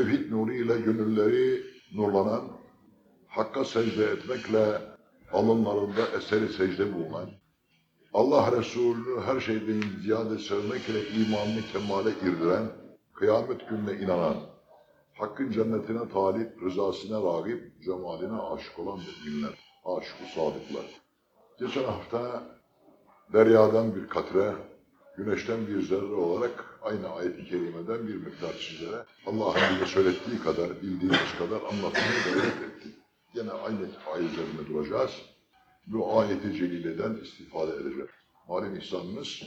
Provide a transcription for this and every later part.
tevhid nuruyla gönülleri nurlanan, Hakk'a secde etmekle alınlarında eseri secde bulunan, Allah Resulü'nü her şeyden ziyade sevmekle imanını kemale irdiren, kıyamet gününe inanan, Hakk'ın cennetine talip, rızasına rağip, cemaline aşık olan müminler, aşık-ı sadıklar. Geçen hafta deryadan bir katre, güneşten bir zerre olarak aynı ayet-i kerimeden bir miktar sizlere Allah'ın bize söylettiği kadar, bildiğimiz kadar anlatmaya gayret ettik. Yine aynı ayet üzerinde duracağız. Bu ayeti celileden istifade edeceğiz. Malum ihsanınız,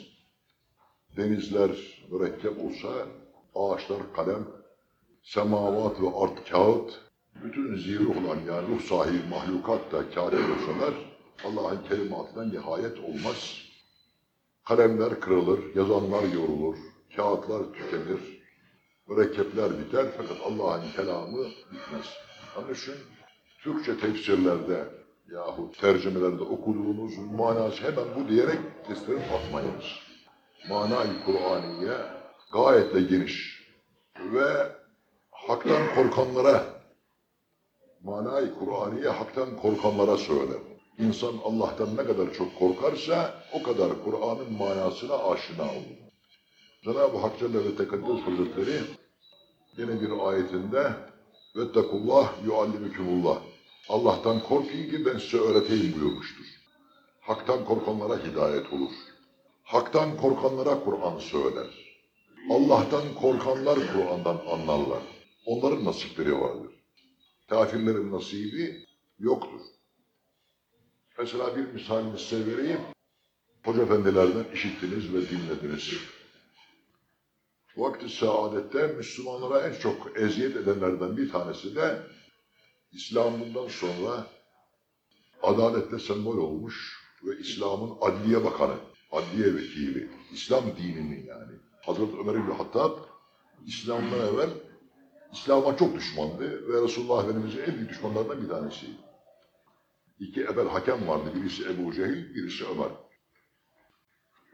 denizler mürekkep olsa, ağaçlar kalem, semavat ve art kağıt, bütün zihri olan yani ruh sahibi mahlukat da kâde olsalar, Allah'ın kelimatından nihayet olmaz. Kalemler kırılır, yazanlar yorulur, kağıtlar tükenir, mürekkepler biter fakat Allah'ın kelamı bitmez. Onun için Türkçe tefsirlerde yahut tercümelerde okuduğunuz manası hemen bu diyerek kestirip atmayınız. Manayı Kur'aniye gayet de geniş ve haktan korkanlara manayı Kur'aniye haktan korkanlara söyler. İnsan Allah'tan ne kadar çok korkarsa o kadar Kur'an'ın manasına aşina olur. Cenab-ı Hak Celle ve Tekaddes Hazretleri yine bir ayetinde Vettekullah yuallimükümullah Allah'tan korkun ki ben size öğreteyim buyurmuştur. Hak'tan korkanlara hidayet olur. Hak'tan korkanlara Kur'an söyler. Allah'tan korkanlar Kur'an'dan anlarlar. Onların nasipleri vardır. Kafirlerin nasibi yoktur. Mesela bir misalini size vereyim. Hoca efendilerden işittiniz ve dinlediniz. Vakti saadette Müslümanlara en çok eziyet edenlerden bir tanesi de İslam bundan sonra adalette sembol olmuş ve İslam'ın adliye bakanı, adliye vekili, İslam dininin yani. Hazreti Ömer bin Hattab İslam'dan evvel İslam'a çok düşmandı ve Resulullah Efendimiz'in en büyük düşmanlarından bir tanesiydi. İki ebel hakem vardı. Birisi Ebu Cehil, birisi Ömer.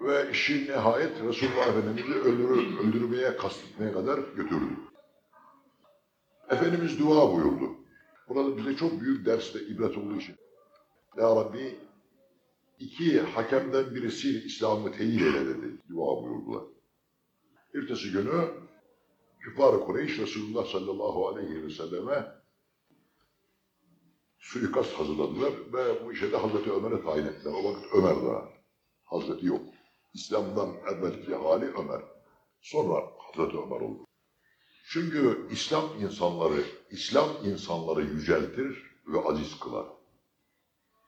Ve işin nihayet Resulullah Efendimiz'i öldürür, öldürmeye kastetmeye kadar götürdü. Efendimiz dua buyurdu. Burada bize çok büyük derste ibret olduğu için. Ya Rabbi iki hakemden birisiyle İslam'ı teyit eyle dedi. Dua buyurdular. Ertesi günü Küfar-ı Kureyş Resulullah sallallahu aleyhi ve selleme suikast hazırladılar ve bu işe de Hazreti Ömer'e tayin ettiler. O vakit Ömer daha. Hazreti yok. İslam'dan evvelki hali Ömer. Sonra Hazreti Ömer oldu. Çünkü İslam insanları, İslam insanları yüceltir ve aziz kılar.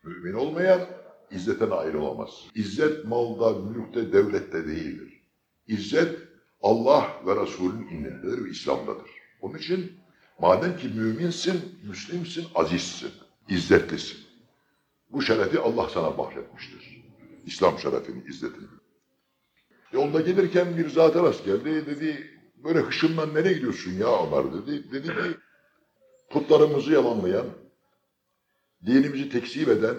Mümin olmayan izzetten ayrılamaz. İzzet malda, mülkte, devlette değildir. İzzet Allah ve Resulünün indindedir ve İslam'dadır. Onun için madem ki müminsin, müslimsin, azizsin, izzetlisin. Bu şerefi Allah sana bahşetmiştir. İslam şerefini, izzetini. Yolda gelirken bir zat-ı rast geldi. Dedi, böyle hışımdan nereye gidiyorsun ya Ömer dedi. Dedi ki, putlarımızı yalanlayan, dinimizi tekzip eden,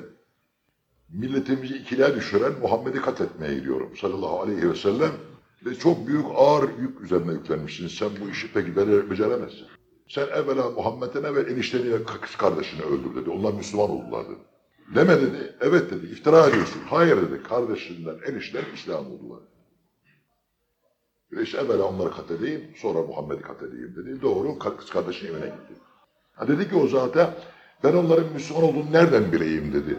milletimizi ikiliğe düşüren Muhammed'i katletmeye gidiyorum sallallahu aleyhi ve sellem. Ve çok büyük ağır yük üzerine yüklenmişsin. Sen bu işi pek be- beceremezsin. Sen evvela Muhammed'den evvel enişteni kız kardeşini öldür dedi. Onlar Müslüman oldular dedi. Deme dedi. Evet dedi. İftira ediyorsun. Hayır dedi. Kardeşinden enişten İslam oldular. İşte evvela onları katledeyim, sonra Muhammed'i katledeyim dedi. Doğru, kız kardeşinin evine gitti. Ha dedi ki o zata, ben onların Müslüman olduğunu nereden bileyim dedi.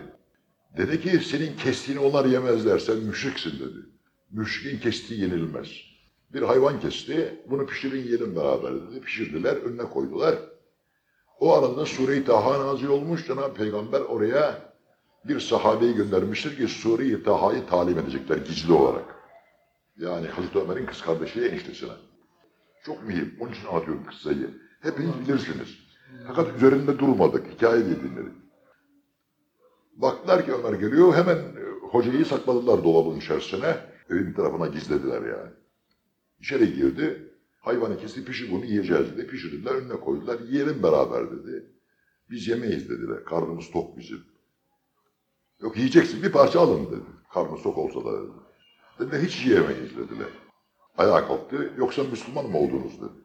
Dedi ki senin kestiğini onlar yemezler, sen müşriksin dedi. Müşrikin kestiği yenilmez. Bir hayvan kesti, bunu pişirin yiyelim beraber dedi. Pişirdiler, önüne koydular. O arada Sure-i Taha nazil olmuş, Cenab-ı Peygamber oraya bir sahabeyi göndermiştir ki Sure-i Taha'yı talim edecekler gizli olarak. Yani Hazreti Ömer'in kız kardeşi eniştesine. Çok mühim. Onun için anlatıyorum kıssayı. Hepiniz bilirsiniz. Fakat üzerinde durmadık. Hikaye diye dinledik. Baktılar ki Ömer geliyor. Hemen e, hocayı sakladılar dolabın içerisine. Evin tarafına gizlediler yani. İçeri girdi. Hayvanı kesti pişir bunu yiyeceğiz dedi. Pişirdiler önüne koydular. Yiyelim beraber dedi. Biz yemeyiz dediler. Karnımız tok bizim. Yok yiyeceksin bir parça alın dedi. Karnı tok olsa da dedi. Dediler hiç yiyemeyiz dediler. Ayağa kalktı. Yoksa Müslüman mı oldunuz dedi.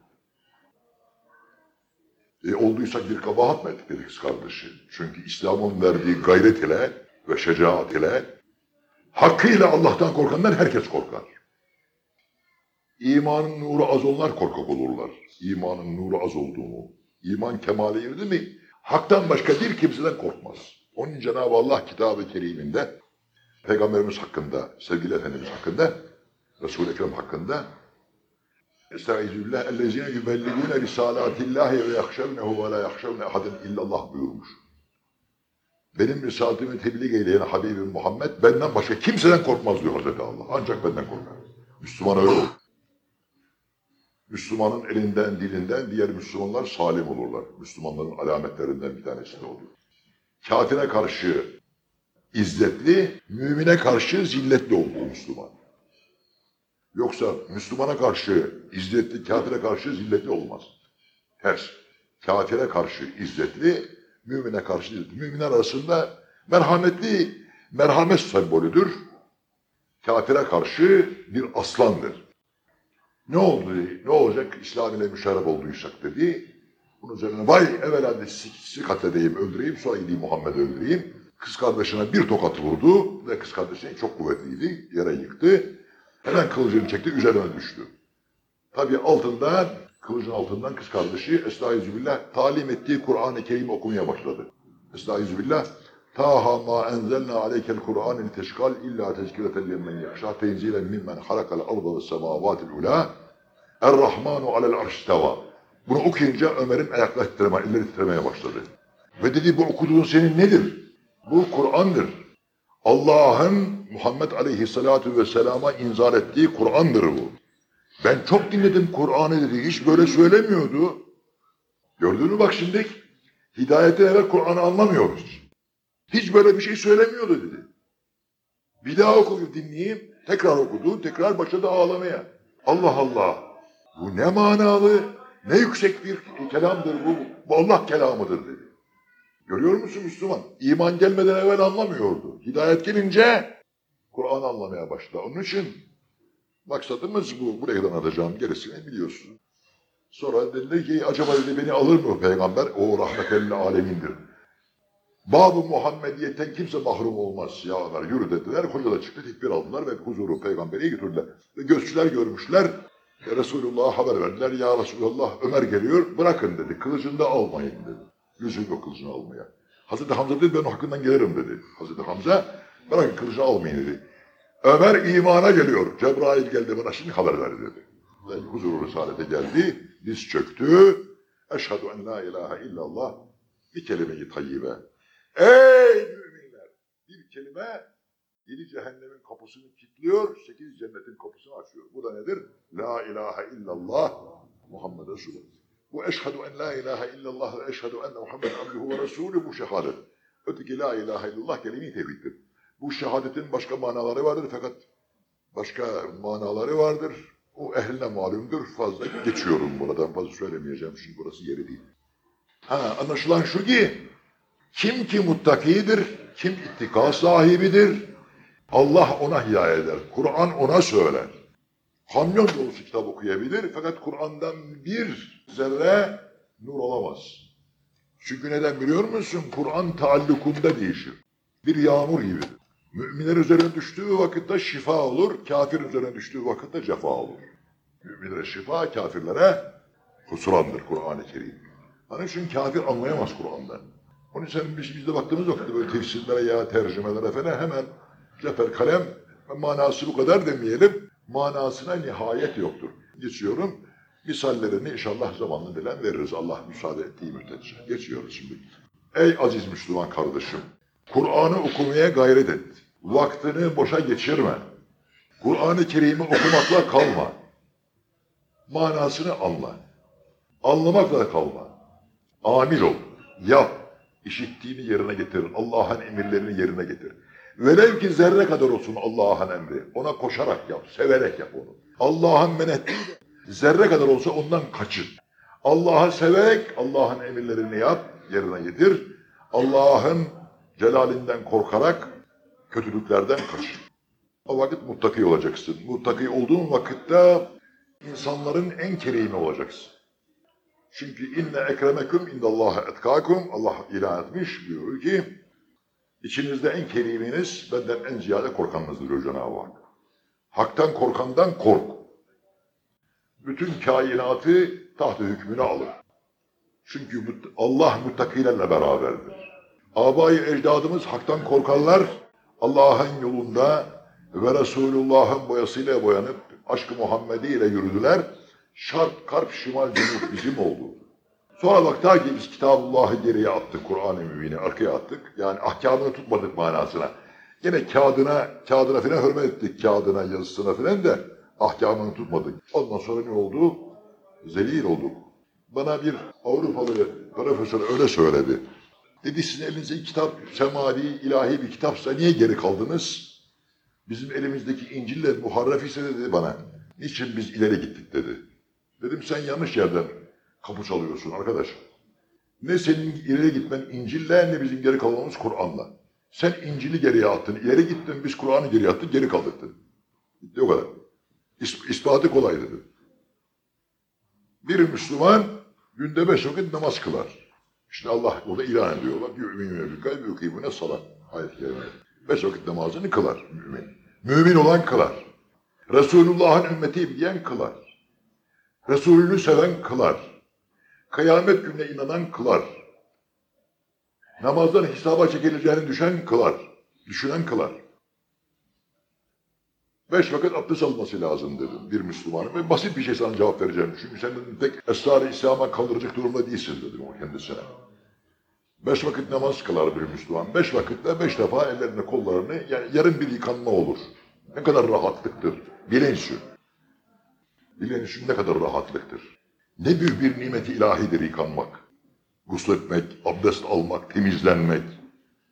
E, olduysak bir kabahat mı ettik dedi kız kardeşi. Çünkü İslam'ın verdiği gayret ile ve şecaat ile hakkıyla Allah'tan korkanlar herkes korkar. İmanın nuru az olanlar korkak olurlar. İmanın nuru az olduğunu, iman kemale erdi mi haktan başka bir kimseden korkmaz. Onun Cenab-ı Allah kitabı keriminde Peygamberimiz hakkında, sevgili Efendimiz hakkında, Resul-i Ekrem hakkında Estağfirullah ellezine yübelligune risalatillahi ve yakşevnehu ve la yakşevne ahaden illallah buyurmuş. Benim risaletimi tebliğ eyleyen Habibim Muhammed benden başka kimseden korkmaz diyor Hazreti Allah. Ancak benden korkar. Müslüman öyle olur. Müslümanın elinden, dilinden diğer Müslümanlar salim olurlar. Müslümanların alametlerinden bir tanesi de olur. Kafire karşı izzetli, mümine karşı zilletli olduğu Müslüman. Yoksa Müslümana karşı izzetli, kafire karşı zilletli olmaz. Ters. Kafire karşı izzetli, mümine karşı zilletli. Müminler arasında merhametli, merhamet sembolüdür. Kafire karşı bir aslandır. Ne oldu? Ne olacak? İslam ile müşerref olduysak dedi. Bunun üzerine vay evvela de sizi katledeyim, öldüreyim, sonra gideyim Muhammed'i öldüreyim. Kız kardeşine bir tokat vurdu ve kız kardeşine çok kuvvetliydi. Yere yıktı. Hemen kılıcını çekti, üzerine düştü. Tabi altından, kılıcın altından kız kardeşi Estağfirullah talim ettiği Kur'an-ı Kerim okumaya başladı. Estağfirullah Taha ma enzelna aleykel Kur'an li teşkal illa tezkireten limen yakşa tenzilen mimmen halakal arda ve semavatil ula Er-Rahmanu alel arşteva. Bunu okuyunca Ömer'in ayakları titreme, elleri titremeye başladı. Ve dedi bu okuduğun senin nedir? Bu Kur'an'dır. Allah'ın Muhammed Aleyhisselatü Vesselam'a inzal ettiği Kur'an'dır bu. Ben çok dinledim Kur'an'ı dedi. Hiç böyle söylemiyordu. Gördün mü bak şimdi? Hidayetten evvel Kur'an'ı anlamıyoruz. Hiç böyle bir şey söylemiyordu dedi. Bir daha okuyup dinleyeyim. Tekrar okudu. Tekrar başladı ağlamaya. Allah Allah. Bu ne manalı, ne yüksek bir kelamdır bu. Bu Allah kelamıdır dedi. Görüyor musun Müslüman? İman gelmeden evvel anlamıyordu. Hidayet gelince Kur'an anlamaya başladı. Onun için maksadımız bu. Buraya kadar anlatacağım gerisini biliyorsun. Sonra dedi ki acaba dedi beni alır mı peygamber? O rahmetellil alemindir. Bab-ı Muhammediyetten kimse mahrum olmaz ya Ömer yürü dediler. Hoca da çıktı tekbir aldılar ve huzuru peygamberi götürdüler. Ve gözçüler görmüşler. E, Resulullah'a haber verdiler. Ya Resulullah Ömer geliyor bırakın dedi. Kılıcını da almayın dedi. Lüzum yok kılıcını almaya. Hazreti Hamza dedi ben hakkından gelirim dedi. Hazreti Hamza bırakın kılıcını almayın dedi. Ömer imana geliyor. Cebrail geldi bana şimdi haber ver dedi. Ve huzuru risalete geldi. Diz çöktü. Eşhedü en la ilahe illallah. Bir kelime-i tayyibe. Ey müminler! Bir kelime yedi cehennemin kapısını kilitliyor, sekiz cennetin kapısını açıyor. Bu da nedir? La ilahe illallah Muhammed Resulullah. Eşhedü en la ilahe illallah ve eşhedü enne Muhammed abduhu ve Resulü bu şehadet. Öteki la ilahe illallah kelime-i tevhiddir. Bu şehadetin başka manaları vardır fakat başka manaları vardır. O ehline malumdur. Fazla geçiyorum buradan. Fazla söylemeyeceğim çünkü burası yeri değil. Ha, anlaşılan şu ki kim ki muttakidir, kim ittika sahibidir, Allah ona hidayet eder. Kur'an ona söyler. Kamyon dolusu kitap okuyabilir fakat Kur'an'dan bir zerre nur olamaz. Çünkü neden biliyor musun? Kur'an taallukunda değişir. Bir yağmur gibidir. Müminler üzerine düştüğü vakitte şifa olur, kafir üzerine düştüğü vakitte cefa olur. Müminlere şifa, kafirlere husurandır Kur'an-ı Kerim. Onun için kafir anlayamaz Kur'an'dan. Onun için biz, biz de baktığımız vakitte böyle tefsirlere ya tercümelere falan hemen cefer kalem manası bu kadar demeyelim. Manasına nihayet yoktur. Geçiyorum. Misallerini inşallah zamanla bilen veririz. Allah müsaade ettiği müddetçe. Geçiyoruz şimdi. Ey aziz Müslüman kardeşim. Kur'an'ı okumaya gayret et. Vaktini boşa geçirme. Kur'an-ı Kerim'i okumakla kalma. Manasını anla. Anlamakla kalma. Amil ol. Yap. İşittiğini yerine getir. Allah'ın emirlerini yerine getir. Velev ki zerre kadar olsun Allah'ın emri. Ona koşarak yap. Severek yap onu. Allah'ın men ettiği zerre kadar olsa ondan kaçın. Allah'ı severek Allah'ın emirlerini yap. Yerine getir. Allah'ın celalinden korkarak kötülüklerden kaçın. O vakit muttaki olacaksın. Muttaki olduğun vakitte insanların en kerimi olacaksın. Çünkü inne ekremeküm indallahi etkakum Allah ilan etmiş diyor ki içinizde en keriminiz benden en ziyade korkanınızdır diyor Cenab-ı Hak. Hak'tan korkandan kork. Bütün kainatı taht hükmüne alır. Çünkü Allah muttakilerle beraberdir. Abayı ecdadımız haktan korkarlar. Allah'ın yolunda ve Resulullah'ın boyasıyla boyanıp aşkı Muhammedi ile yürüdüler. Şark, karp, şimal, cunub bizim oldu. Sonra baktılar ki biz Kitabullah'ı geriye attık, Kur'an-ı Mübin'i arkaya attık. Yani ahkamını tutmadık manasına. Yine kağıdına, kağıdına filan hürmet ettik, kağıdına, yazısına filan da ahkamını tutmadık. Ondan sonra ne oldu? Zelil olduk. Bana bir Avrupalı profesör öyle söyledi. Dedi sizin elinizde kitap, semavi, ilahi bir kitapsa niye geri kaldınız? Bizim elimizdeki İncil'le muharref ise dedi bana. Niçin biz ileri gittik dedi. Dedim sen yanlış yerden kapı çalıyorsun arkadaş. Ne senin ileri gitmen İncil'le ne bizim geri kalmamız Kur'an'la. Sen İncil'i geriye attın, ileri gittin, biz Kur'an'ı geriye attık, geri kaldık dedi. Bitti o kadar. İs- ispatı kolay dedi. Bir Müslüman günde beş vakit namaz kılar. İşte Allah burada ilan ediyorlar. Yu'minu bil kalbi yukimune salat. Ayet-i kerime. Beş vakit namazını kılar mümin. Mümin olan kılar. Resulullah'ın ümmeti diyen kılar. Resulünü seven kılar. Kıyamet gününe inanan kılar. Namazdan hesaba çekileceğini düşen kılar. Düşünen kılar. Beş vakit abdest alması lazım dedim bir Müslümanın. Ve basit bir şey sana cevap vereceğim. Çünkü sen tek esrar-ı İslam'a kaldıracak durumda değilsin dedim o kendisine. Beş vakit namaz kılar bir Müslüman. Beş vakitte beş defa ellerini kollarını yani yarım bir yıkanma olur. Ne kadar rahatlıktır. Bilinç Bilinç ne kadar rahatlıktır. Ne büyük bir nimeti ilahidir yıkanmak. Gusletmek, abdest almak, temizlenmek.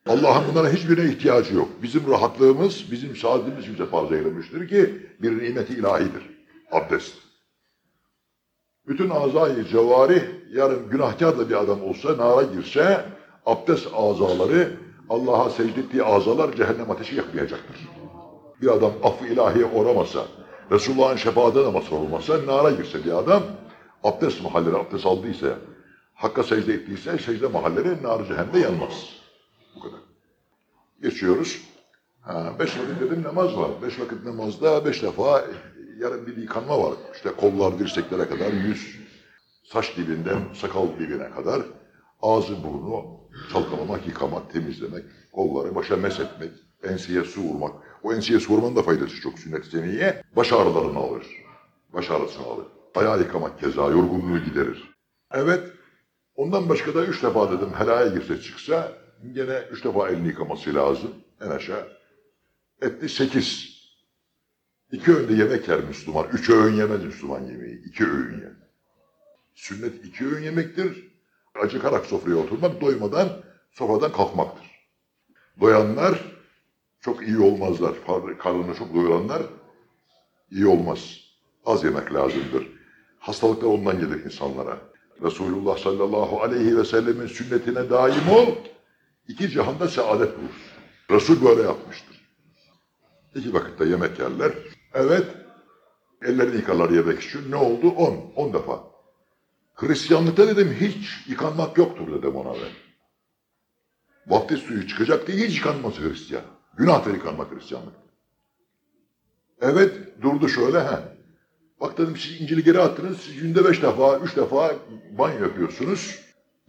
Allah'ın bunlara hiçbirine ihtiyacı yok. Bizim rahatlığımız, bizim saadetimiz bize fazla eylemiştir ki bir nimeti ilahidir. Abdest. Bütün azayı cevarih yarın günahkar da bir adam olsa, nara girse abdest azaları Allah'a secde ettiği azalar cehennem ateşi yakmayacaktır. Bir adam affı ilahiye uğramasa, Resulullah'ın şefaatine mazhar olmasa, nara girse bir adam, abdest mahalleri abdest aldıysa, Hakka secde ettiyse secde mahalleri nar cehennemde yanmaz. Bu kadar. Geçiyoruz. Ha, beş vakit dedim namaz var. Beş vakit namazda beş defa yarım bir yıkanma var. İşte kollar dirseklere kadar, yüz, saç dibinden sakal dibine kadar ağzı burnu çalkalamak, yıkamak, temizlemek, kolları başa meshetmek, enseye su vurmak. O enseye su vurmanın da faydası çok sünnet-i seniyye. Baş ağrılarını alır. Baş ağrısını alır. Ayağı yıkamak keza yorgunluğu giderir. Evet, ondan başka da üç defa dedim helaya girse çıksa gene üç defa elini yıkaması lazım. En aşağı. Etti sekiz. İki öğünde yemek yer Müslüman. Üç öğün yemez Müslüman yemeği. İki öğün yer. Sünnet iki öğün yemektir. Acıkarak sofraya oturmak, doymadan sofradan kalkmaktır. Doyanlar çok iyi olmazlar. Kar- Karnını çok doyuranlar iyi olmaz. Az yemek lazımdır. Hastalıklar ondan gelir insanlara. Resulullah sallallahu aleyhi ve sellemin sünnetine daim ol. İki cihanda saadet bulursun. Resul böyle yapmıştır. İki vakitte yemek yerler. Evet, ellerini yıkarlar yemek için. Ne oldu? On. On defa. Hristiyanlıkta dedim hiç yıkanmak yoktur dedim ona ben. Vaftiz suyu çıkacak diye hiç yıkanmaz Hristiyan. Günahtır yıkanmak Hristiyanlık. Evet durdu şöyle ha. Bak dedim siz İncil'i geri attınız. Siz günde beş defa, üç defa banyo yapıyorsunuz.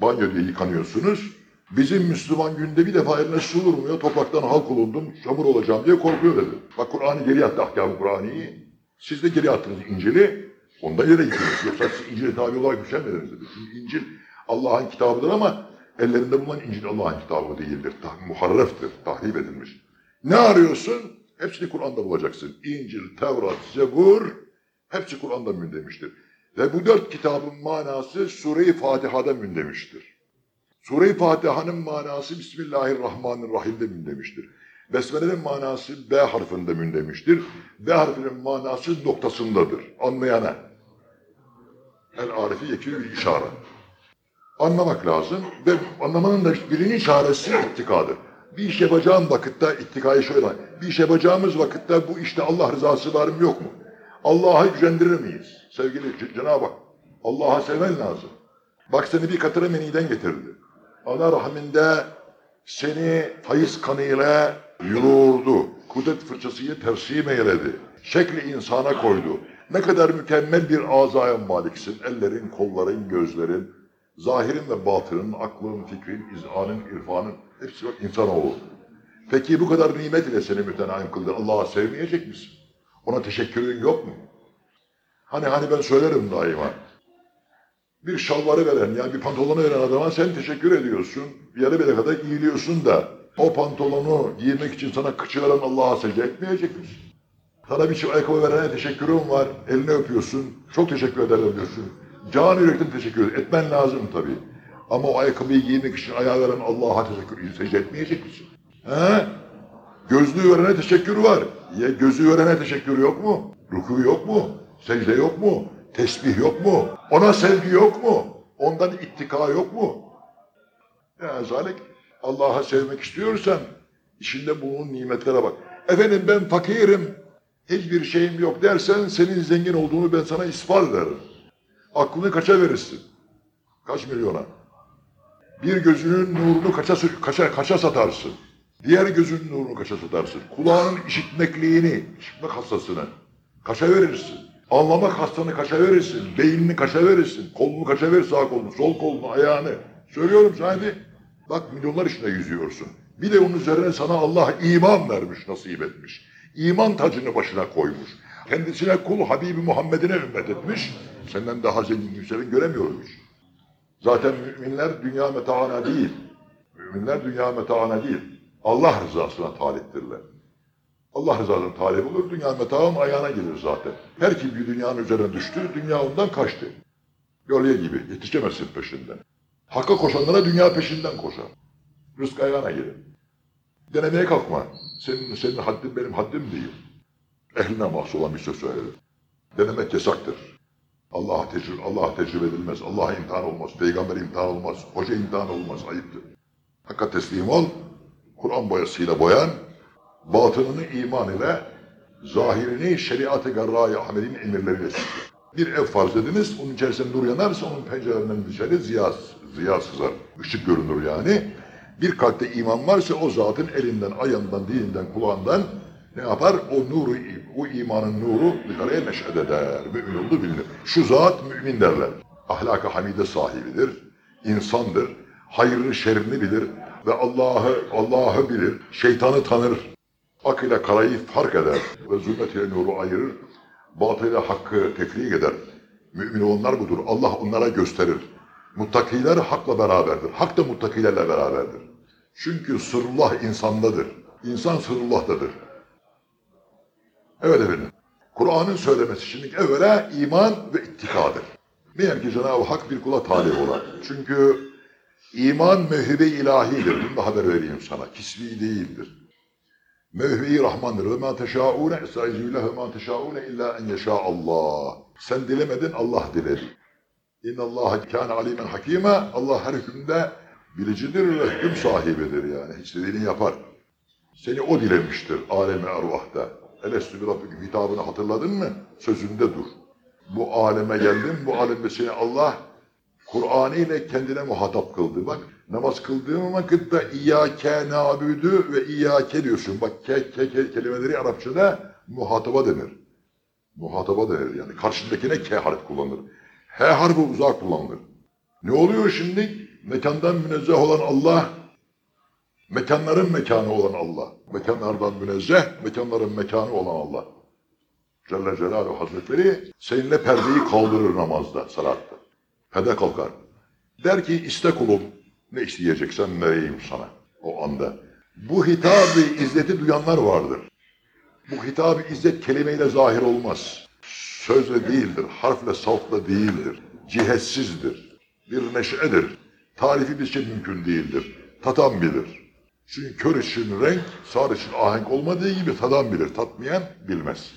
Banyo diye yıkanıyorsunuz. Bizim Müslüman günde bir defa eline su vurmuyor. Topraktan halk olundum, çamur olacağım diye korkuyor dedi. Bak Kur'an'ı geri attı ahkam-ı Kur'an'ı. Siz de geri attınız İncil'i. Onda yere gittiniz. Yoksa siz İncil'e tabi olarak düşemediniz dedi. Çünkü İncil Allah'ın kitabıdır ama ellerinde bulunan İncil Allah'ın kitabı değildir. Muharreftir, tahrip edilmiş. Ne arıyorsun? Hepsini Kur'an'da bulacaksın. İncil, Tevrat, Zebur hepsi Kur'an'da mündemiştir. Ve bu dört kitabın manası Sure-i Fatiha'da mündemiştir. Sure-i Fatiha'nın manası Bismillahirrahmanirrahim'de mündemiştir. Besmele'nin manası B harfinde mündemiştir. B harfinin manası noktasındadır. Anlayana. El arifi yekû işaret. Anlamak lazım ve anlamanın da birinci çaresi ittikadır. Bir iş yapacağım vakitte ittikayı şöyle. Bir iş yapacağımız vakitte bu işte Allah rızası var mı yok mu? Allah'a gücendirir miyiz? Sevgili Cenab-ı Hak. Allah'a sevmen lazım. Bak seni bir katına meniden getirdi. Ana rahminde seni hayız kanıyla yoğurdu. Kudret fırçasıyla tersim eyledi. Şekli insana koydu. Ne kadar mükemmel bir azaya maliksin. Ellerin, kolların, gözlerin, zahirin ve batının, aklın, fikrin, izanın, irfanın hepsi insanoğlu. Peki bu kadar nimet ile seni mütenaim kıldı. Allah'a sevmeyecek misin? Ona teşekkürün yok mu? Hani hani ben söylerim daima. Bir şalvarı veren yani bir pantolonu veren adama sen teşekkür ediyorsun. Yere bile kadar giyiliyorsun da o pantolonu giymek için sana kıçı veren Allah'a secde etmeyecek misin? Sana bir çift ayakkabı verene teşekkürüm var. Elini öpüyorsun. Çok teşekkür ederim diyorsun. Can yürekten teşekkür etmen lazım tabii. Ama o ayakkabıyı giymek için ayağı veren Allah'a teşekkür secde etmeyecek misin? He? Gözlüğü verene teşekkür var. Ya gözü verene teşekkür yok mu? Ruku yok mu? Secde yok mu? Tesbih yok mu? Ona sevgi yok mu? Ondan ittika yok mu? Ya zalik Allah'a sevmek istiyorsan işinde bulunan nimetlere bak. Efendim ben fakirim, hiçbir şeyim yok dersen senin zengin olduğunu ben sana ispat ederim. Aklını kaça verirsin? Kaç milyona? Bir gözünün nurunu kaça, kaça, kaça satarsın? Diğer gözünün nurunu kaça satarsın? Kulağının işitmekliğini, işitmek hastasını kaça verirsin? Anlamak hastanı kaça verirsin? Beynini kaça verirsin? Kolunu kaça verir sağ kolunu, sol kolunu, ayağını. Söylüyorum sahibi. Bak milyonlar içinde yüzüyorsun. Bir de onun üzerine sana Allah iman vermiş, nasip etmiş. İman tacını başına koymuş. Kendisine kul Habibi Muhammed'ine ümmet etmiş. Senden daha zengin kimsenin göremiyormuş. Zaten müminler dünya metaana değil. Müminler dünya metaana değil. Allah rızasına taliptirler. Allah rızasına talip olur, dünya metaın ayağına gelir zaten. Her kim bir dünyanın üzerine düştü, dünya ondan kaçtı. Gölge gibi, yetişemezsin peşinden. Hakka koşanlara dünya peşinden koşar. Rızk ayağına gelir. Denemeye kalkma. Senin, senin haddin benim haddim değil. Ehline mahsus olan bir söz söyledim. Denemek yasaktır. Allah tecrübe, Allah tecrübe edilmez. Allah imtihan olmaz. Peygamber imtihan olmaz. Hoca imtihan olmaz. Ayıptır. Hakka teslim ol. Kur'an boyasıyla boyan, batınını iman ile, zahirini şeriat-ı garra-i Ahmet'in emirleriyle süsle. Bir ev farz ediniz, onun içerisinde nur yanarsa onun pencerelerinden dışarı ziya, ziya sızar. Işık görünür yani. Bir kalpte iman varsa o zatın elinden, ayağından, dilinden, kulağından ne yapar? O nuru, o imanın nuru dışarıya neşet eder. Mümin oldu bilinir. Şu zat mümin derler. Ahlaka hamide sahibidir. insandır. Hayrını şerrini bilir ve Allah'ı Allah'ı bilir. Şeytanı tanır. Ak ile karayı fark eder ve zulmet ile nuru ayırır. Batıl ile hakkı tefrik eder. Mümin olanlar budur. Allah onlara gösterir. Muttakiler hakla beraberdir. Hak da muttakilerle beraberdir. Çünkü sırrullah insandadır. İnsan sırrullah'tadır. Evet efendim. Kur'an'ın söylemesi şimdi evvela iman ve ittikadır. Meğer ki Cenab-ı Hak bir kula talip olan. Çünkü iman mevhibe ilahidir. Bunu da haber vereyim sana. Kisvi değildir. Mevhibe-i Rahmandır. Ve ma teşâûne estağizûleh ve ma teşâûne illâ en yeşâ Sen dilemedin, Allah diledi. İnna Allah kâne alimen hakîme. Allah her hükümde bilicidir ve hüküm sahibidir yani. İstediğini yapar. Seni o dilemiştir alemi ervahta. Elestü bir Rabbim hitabını hatırladın mı? Sözünde dur. Bu aleme geldin, bu alemde seni Allah Kur'an ile kendine muhatap kıldı. Bak namaz kıldığın vakitte İyyâke nâbüdü ve İyyâke diyorsun. Bak ke, ke, ke kelimeleri Arapçada muhataba denir. Muhataba denir yani. Karşındakine K harf kullanılır. H harfi uzak kullanılır. Ne oluyor şimdi? Mekandan münezzeh olan Allah, mekanların mekanı olan Allah. Mekanlardan münezzeh, mekanların mekanı olan Allah. Celle Celaluhu Hazretleri seninle perdeyi kaldırır namazda, salatta. Perde kalkar. Der ki iste kulum ne isteyeceksen vereyim sana o anda. Bu hitabı izzeti duyanlar vardır. Bu hitabı izzet kelimeyle zahir olmaz. Sözle değildir, harfle savtla değildir. Cihetsizdir. Bir neşedir. Tarifi şey mümkün değildir. Tatan bilir. Çünkü kör için renk, sağır için ahenk olmadığı gibi tadan bilir. Tatmayan bilmez.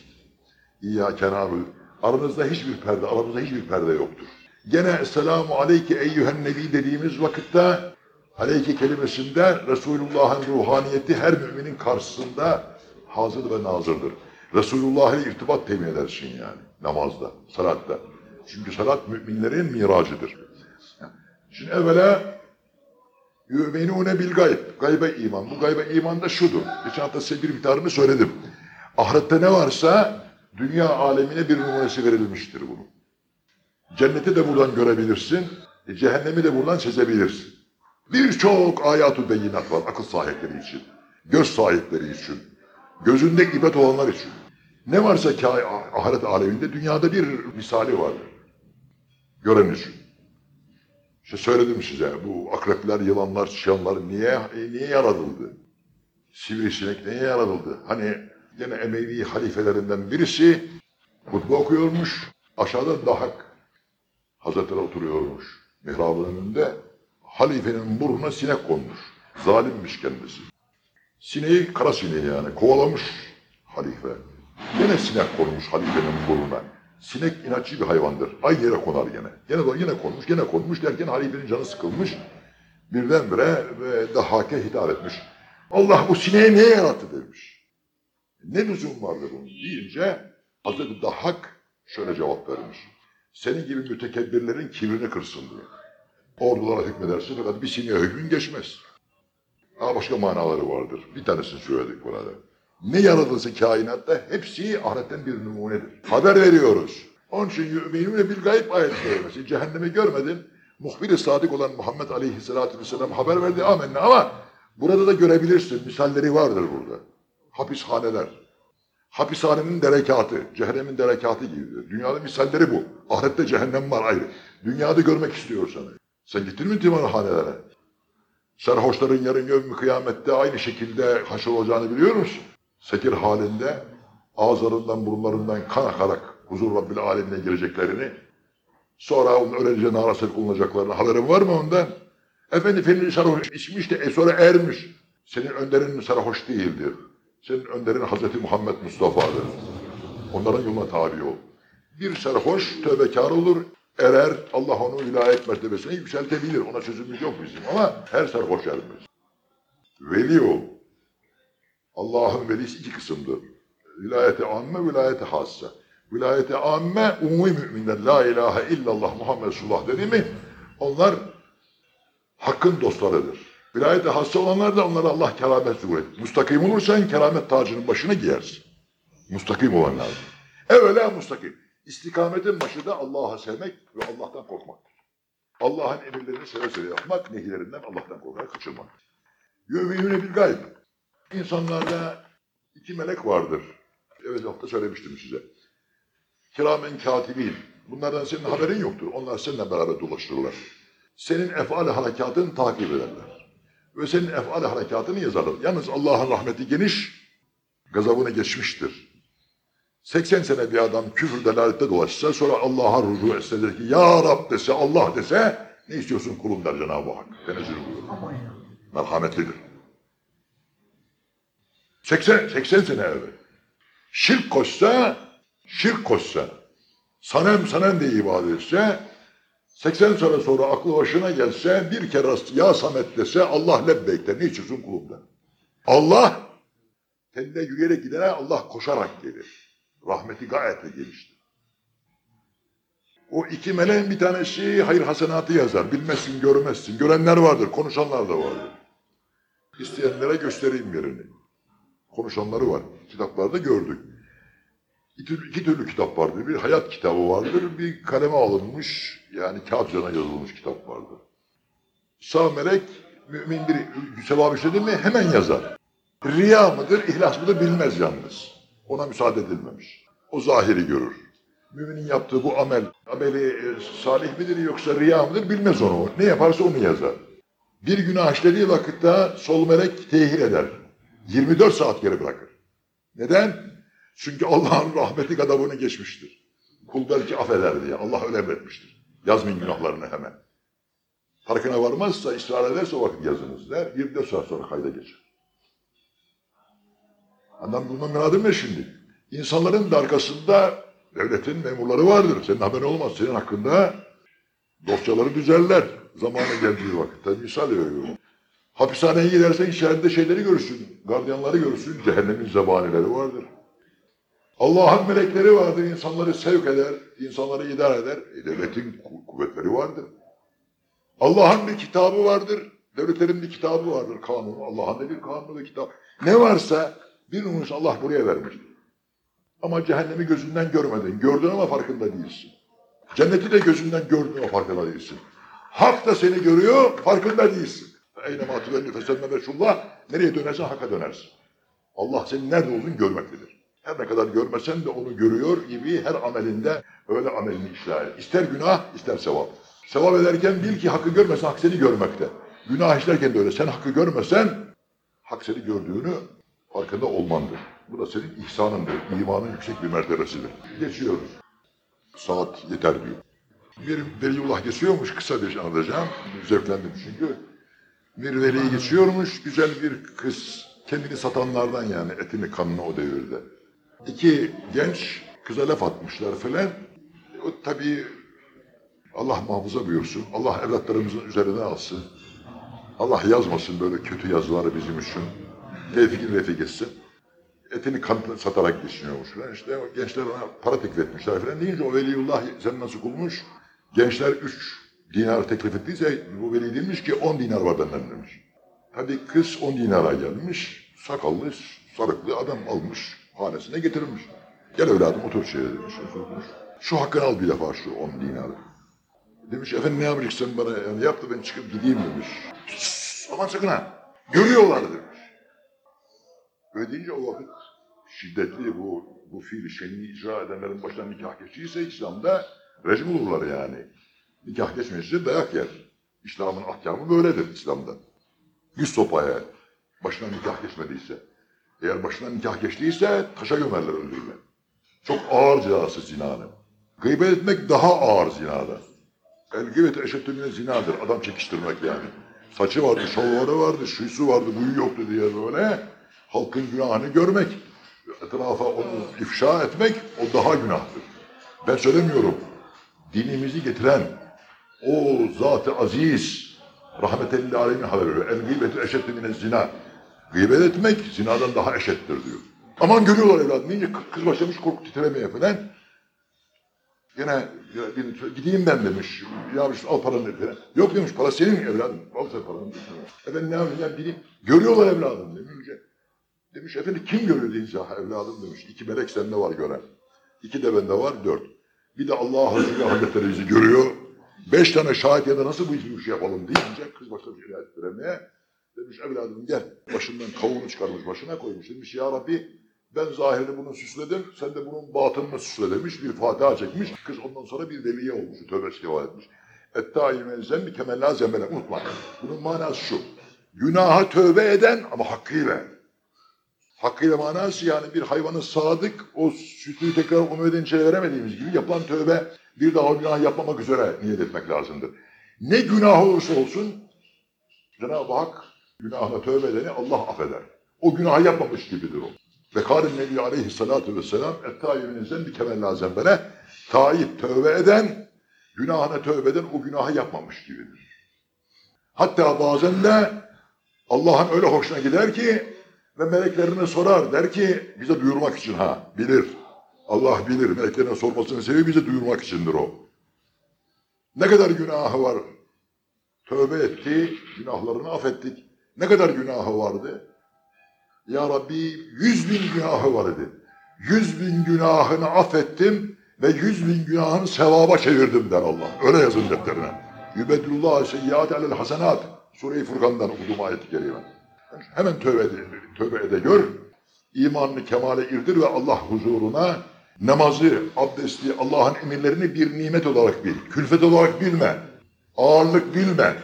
İyyâke nâbud. Aranızda hiçbir perde, aramızda hiçbir perde yoktur. Gene Esselamu Aleyke Eyyühen Nebi dediğimiz vakitte Aleyke kelimesinde Resulullah'ın ruhaniyeti her müminin karşısında hazır ve nazırdır. Resulullah ile irtibat temin edersin yani namazda, salatta. Çünkü salat müminlerin miracıdır. evvela yu'minune bil gayb. Gaybe iman. Bu gaybe iman da şudur. Geçen hafta size bir miktarını söyledim. Ahirette ne varsa dünya alemine bir numarası verilmiştir bunun. Cenneti de buradan görebilirsin. e, Cehennemi de buradan sezebilirsin. Birçok ayat-ı beyinat var akıl sahipleri için. Göz sahipleri için. Gözünde ibret olanlar için. Ne varsa ah- ahiret aleminde dünyada bir misali vardır. Gören için. İşte söyledim size bu akrepler, yılanlar, çıyanlar niye niye yaratıldı? Sivrisinek niye yaratıldı? Hani yine Emevi halifelerinden birisi hutbe okuyormuş. Aşağıda Dahak Hazretleri oturuyormuş. Mihrabın önünde halifenin burnuna sinek konmuş. Zalimmiş kendisi. Sineği, kara sineği yani kovalamış halife. Yine sinek konmuş halifenin burnuna. Sinek inatçı bir hayvandır. Aynı yere konar gene. Yine, yine konmuş, yine konmuş derken halifenin canı sıkılmış. Birdenbire ve Dahak'e hitap etmiş. Allah bu sineği niye yarattı demiş. Ne lüzum vardır bunun deyince Hazreti Dahak şöyle cevap vermiş. Senin gibi mütekebbirlerin kibrini kırsın diye. Ordulara hükmedersin fakat bir sineğe hükmün geçmez. Ama başka manaları vardır. Bir tanesini söyledik burada. Ne yaratılsa kainatta hepsi ahiretten bir numunedir. Haber veriyoruz. Onun için yu'minune bil gayb ayet kelimesi. Cehennemi görmedin. Muhbir-i sadık olan Muhammed Aleyhisselatü Vesselam haber verdi amenna ama burada da görebilirsin. Misalleri vardır burada. Hapishaneler. Hapishanenin derekatı, cehennemin derekatı gibidir. Dünyada misalleri bu. Ahirette cehennem var ayrı. Dünyada görmek istiyorsan. Sen gittin mi timarhanelere? Serhoşların yarın yevmi kıyamette aynı şekilde haşr olacağını biliyor musun? Sekir halinde ağızlarından burunlarından kan akarak huzur Rabbil alemine gireceklerini sonra onun öylece narasıl bulunacaklarını haberin var mı ondan? Efendi filini sarhoş içmiş de e sonra ermiş. Senin önderin sarhoş değildir. Senin önderin Hazreti Muhammed Mustafa'dır. Onların yoluna tabi ol. Bir sarhoş tövbekar olur, erer, Allah onu vilayet mertebesine yükseltebilir. Ona sözümüz yok bizim ama her sarhoş ermez. Veli ol. Allah'ın velisi iki kısımdır. Vilayeti amme, vilayeti hassa. Vilayeti amme, umumi müminler, la ilahe illallah Muhammed Resulullah dedi mi, onlar hakkın dostlarıdır. Vilayeti hassa olanlar da onlara Allah keramet zuhur et. Mustakim olursan keramet tacının başına giyersin. Mustakim olan lazım. Evvela mustakim. İstikametin başı da Allah'ı sevmek ve Allah'tan korkmaktır. Allah'ın emirlerini seve seve yapmak, nehirlerinden Allah'tan korkarak kaçırmak. Yövmeyüne bir gayb. İnsanlarda iki melek vardır. Evet hafta söylemiştim size. Kiramen katibin. Bunlardan senin haberin yoktur. Onlar seninle beraber dolaşırlar. Senin efal harekatını takip ederler. Ve senin efal harekatını yazarlar. Yalnız Allah'ın rahmeti geniş, gazabını geçmiştir. 80 sene bir adam küfür delalette dolaşsa sonra Allah'a rucu etse der ki Ya Rab dese Allah dese ne istiyorsun kulum der Cenab-ı Hak. Tenezzül buyurur. Merhametlidir. 80, 80 sene evvel. Şirk koşsa, şirk koşsa, sanem sanem diye ibadet etse, 80 sene sonra aklı başına gelse, bir kere ya Samet dese Allah lebbeyk der. Ne istiyorsun kulum der. Allah, kendine yürüyerek gidene Allah koşarak gelir. Rahmeti gayet de geniştir. O iki meleğin bir tanesi hayır hasenatı yazar. Bilmezsin, görmezsin. Görenler vardır, konuşanlar da vardır. İsteyenlere göstereyim yerini. Konuşanları var. Kitaplarda gördük. İki, iki türlü kitap vardır. Bir hayat kitabı vardır, bir kaleme alınmış, yani kağıt yazılmış kitap vardır. Sağ melek, mümin bir sevap işledi mi hemen yazar. Riya mıdır, ihlas mıdır bilmez yalnız. Ona müsaade edilmemiş. O zahiri görür. Müminin yaptığı bu amel, ameli e, salih midir yoksa riya mıdır bilmez onu. Ne yaparsa onu yazar. Bir günah işlediği vakitte sol melek tehir eder. 24 saat geri bırakır. Neden? Çünkü Allah'ın rahmeti gadabını geçmiştir. Kul belki affeder diye. Allah öyle emretmiştir. Yazmayın günahlarını hemen. Farkına varmazsa, ısrar ederse o vakit yazınız der. 24 saat sonra kayda geçer. Adam bundan meradım ne şimdi? İnsanların da arkasında devletin memurları vardır. Senin haberin olmaz. Senin hakkında dosyaları düzerler. Zamanı geldiği vakitte. Misal veriyorum. Hapishaneye gidersen içeride şeyleri görürsün. Gardiyanları görürsün. Cehennemin zebanileri vardır. Allah'ın melekleri vardır. insanları sevk eder. insanları idare eder. E, devletin ku- kuvvetleri vardır. Allah'ın bir kitabı vardır. Devletlerin bir kitabı vardır, kanunu. Allah'ın da bir kanunu ve kitabı. Ne varsa bir numarası Allah buraya vermiştir. Ama cehennemi gözünden görmedin. Gördün ama farkında değilsin. Cenneti de gözünden gördün ama farkında değilsin. Hak da seni görüyor, farkında değilsin. Eyne matüvelli fesemme veşullah. Nereye dönersen haka dönersin. Allah senin nerede olduğunu görmektedir. Her ne kadar görmesen de onu görüyor gibi her amelinde öyle amelini işler. İster günah, ister sevap. Sevap ederken bil ki hakkı görmesen hak seni görmekte. Günah işlerken de öyle. Sen hakkı görmesen hak seni gördüğünü farkında olmandır. Bu da senin ihsanındır. İmanın yüksek bir mertebesidir. Geçiyoruz. Saat yeter diyor. Bir Veliullah geçiyormuş kısa bir şey anlatacağım. Zevklendim çünkü. Bir veli geçiyormuş güzel bir kız. Kendini satanlardan yani etini kanını o devirde. İki genç kıza laf atmışlar falan. O tabii Allah muhafaza buyursun. Allah evlatlarımızın üzerine alsın. Allah yazmasın böyle kötü yazıları bizim için. Tevfik refik etsin. Etini kan satarak geçiniyormuş falan. İşte o gençler ona para teklif etmişler falan deyince o veliullah sen nasıl kulmuş? Gençler üç dinar teklif ettiyse bu veli demiş ki on dinar var benden demiş. Tabii kız on dinara gelmiş. Sakallı, sarıklı adam almış. Hanesine getirmiş. Gel evladım otur şeye demiş. Oturmuş. Şu hakkını al bir defa şu on dinarı. Demiş efendim ne yapacaksın bana yani yap da ben çıkıp gideyim demiş. "Sus, Aman sakın ha. Görüyorlar demiş. Öyle deyince o vakit şiddetli bu, bu fiil şenliği icra edenlerin başına nikah geçtiyse İslam'da rejim olurlar yani. Nikah geçmeyince dayak yer. İslam'ın ahkamı böyledir İslam'da. Yüz sopaya başına nikah geçmediyse. Eğer başına nikah geçtiyse taşa gömerler öldürme. Çok ağır cezası zinanın. Gıybet etmek daha ağır zinadan. El gıybet eşettü mine zinadır. Adam çekiştirmek yani. Saçı vardı, şalvarı vardı, şuysu vardı, buyu yoktu diye böyle halkın günahını görmek, etrafa onu ifşa etmek o daha günahtır. Ben söylemiyorum. Dinimizi getiren o zat-ı aziz rahmetelli alemin haber veriyor. El gıybetü eşettü mine zina. Gıybet etmek zinadan daha eşittir diyor. Aman görüyorlar evladım deyince kız başlamış korku titremeye falan. Gene gideyim ben demiş. Ya işte al paranı falan. Yok demiş para senin evladım. Al sen paranı. Efendim ne yapacağım bileyim. Görüyorlar evladım demiş. Demiş efendim kim görüyor deyince evladım demiş. İki melek sende var gören. İki de bende var dört. Bir de Allah Hazreti Hazretleri bizi görüyor. Beş tane şahit ya da nasıl bu işi yapalım deyince kız başlamış ilahi ettiremeye. Demiş evladım gel. Başından kavuğunu çıkarmış başına koymuş. Demiş ya Rabbi ben zahirini bunu süsledim. Sen de bunun batınını süsle demiş. Bir Fatiha çekmiş. Kız ondan sonra bir veliye olmuş. Tövbe istiğfar etmiş. Ettâime zembi kemellâ zembele. Unutma. Bunun manası şu. Günaha tövbe eden ama hakkıyla. Hakkıyla manası yani bir hayvanın sadık o sütü tekrar onu ödeyince veremediğimiz gibi yapılan tövbe bir daha o günah yapmamak üzere niyet etmek lazımdır. Ne günah olursa olsun Cenab-ı Hak günahına tövbe edeni Allah affeder. O günahı yapmamış gibidir o. Ve kârin Nebi Aleyhisselatü Vesselam ettâibinizden bir kemellâ zembele taib tövbe eden günahına tövbe eden o günahı yapmamış gibidir. Hatta bazen de Allah'ın öyle hoşuna gider ki ve meleklerine sorar der ki bize duyurmak için ha bilir. Allah bilir meleklerine sormasının sebebi bize duyurmak içindir o. Ne kadar günahı var? Tövbe etti, günahlarını affettik. Ne kadar günahı vardı? Ya Rabbi yüz bin günahı var dedi. Yüz bin günahını affettim ve yüz bin günahını sevaba çevirdim der Allah. Öyle yazın defterine. Yübedullah seyyiat alel hasenat. Sure-i Furkan'dan okudum ayet-i. Hemen tövbe ede, tövbe ede gör. İmanını kemale irdir ve Allah huzuruna namazı, abdesti, Allah'ın emirlerini bir nimet olarak bil. Külfet olarak bilme. Ağırlık bilme.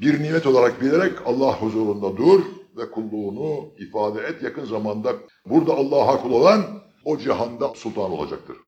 Bir nimet olarak bilerek Allah huzurunda dur ve kulluğunu ifade et. Yakın zamanda burada Allah'a kul olan o cihanda sultan olacaktır.